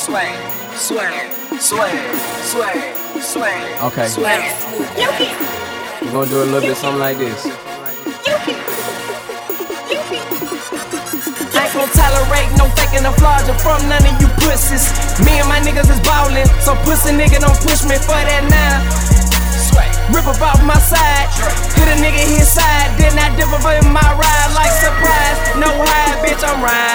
swag, swag, swag, swag, swag. Okay. Swag. We're gonna do a little bit something like this. I ain't gon' tolerate no faking the flaws from none of you pussies. Me and my niggas is ballin', so pussy nigga don't push me for that now. Swag. Rip up off my side, hit a nigga his side, then I dip up in my ride like surprise. No hide, bitch, I'm riding.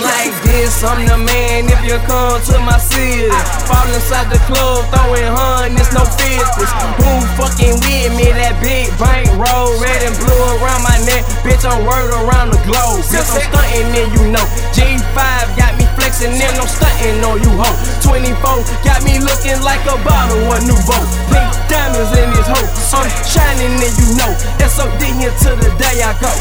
Like this, I'm the man if you come to my city. Fall inside the club, throwing hun, it's no business. Who fucking with me? That big bank roll, red and blue around my neck. Bitch, I'm word around the globe. Bitch, I'm stunting and you know. G5 got me flexing and I'm stunting on you hoe. 24 got me looking like a bottle of Nouveau. Pink diamonds in this hoe. I'm shining and you know. SOD here till the day I go.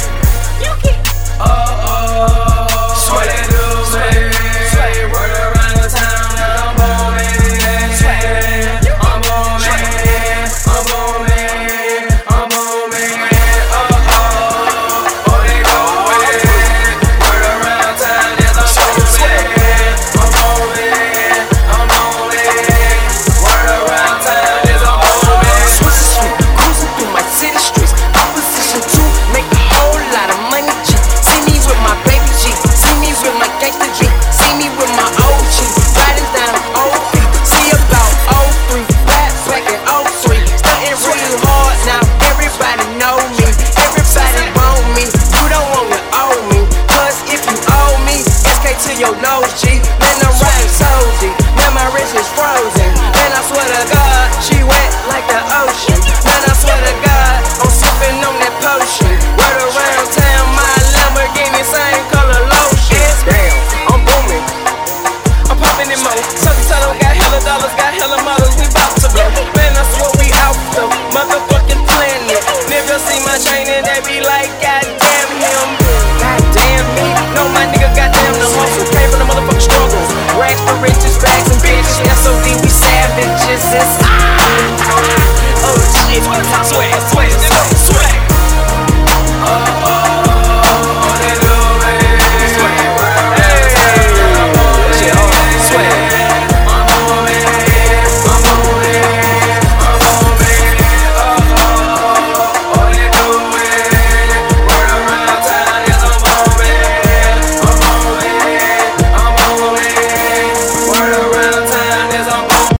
to your nose, G. Man, I'm so deep. Man, my wrist is frozen. Man, I swear to God, she wet like the ocean. Man, I swear to God, I'm sipping on that potion. Word around town, my Lamborghini same color lotion. Damn, I'm booming. I'm popping in mode. Sucker Solo got hella dollars, got hella models. We bout to blow. Man, I swear we out the motherfucking planet. Niggas see my chain and they be like, God